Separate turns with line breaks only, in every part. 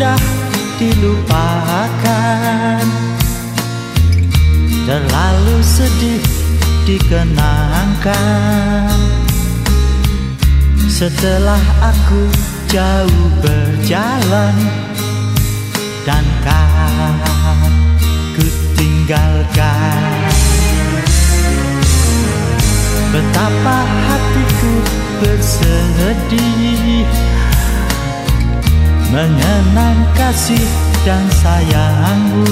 mudah dilupakan. Terlalu sedih dikenangkan. Setelah aku jauh berjalan Dan kau ku tinggalkan. Betapa hatiku bersedih Mengenang kasih dan sayangmu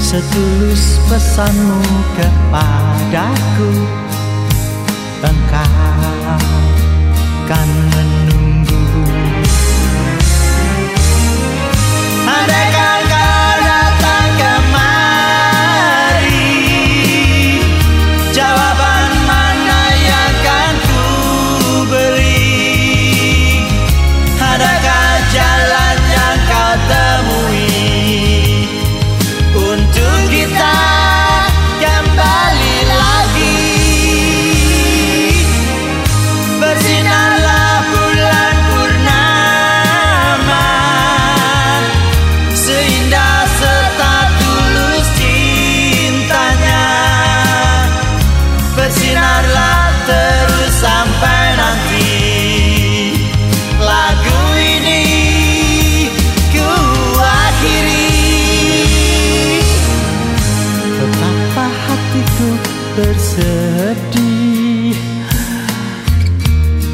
Setulus pesanmu kepadaku Engkau kan menunggu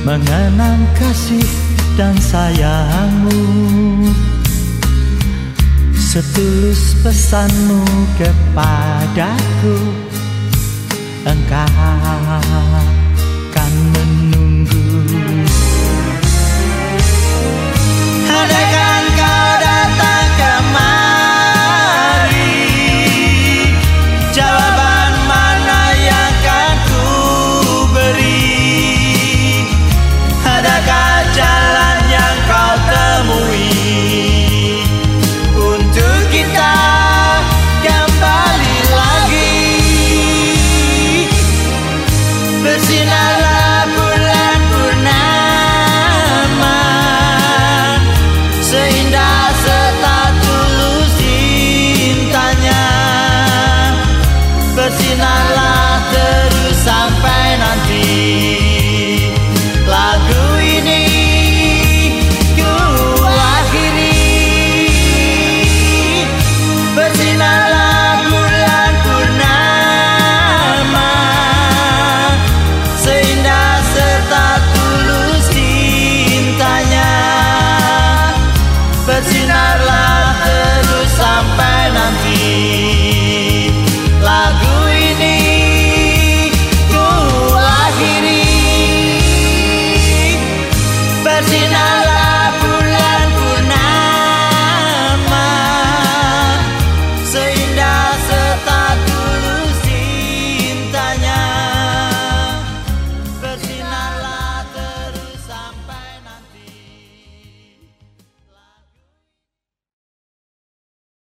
Mengenang kasih dan sayangmu. Setulus pesanmu kepadaku Engkau Bersinarlah bulan purnama Seindah serta tulus cintanya. Bersinarlah terus sampai nanti. Virgin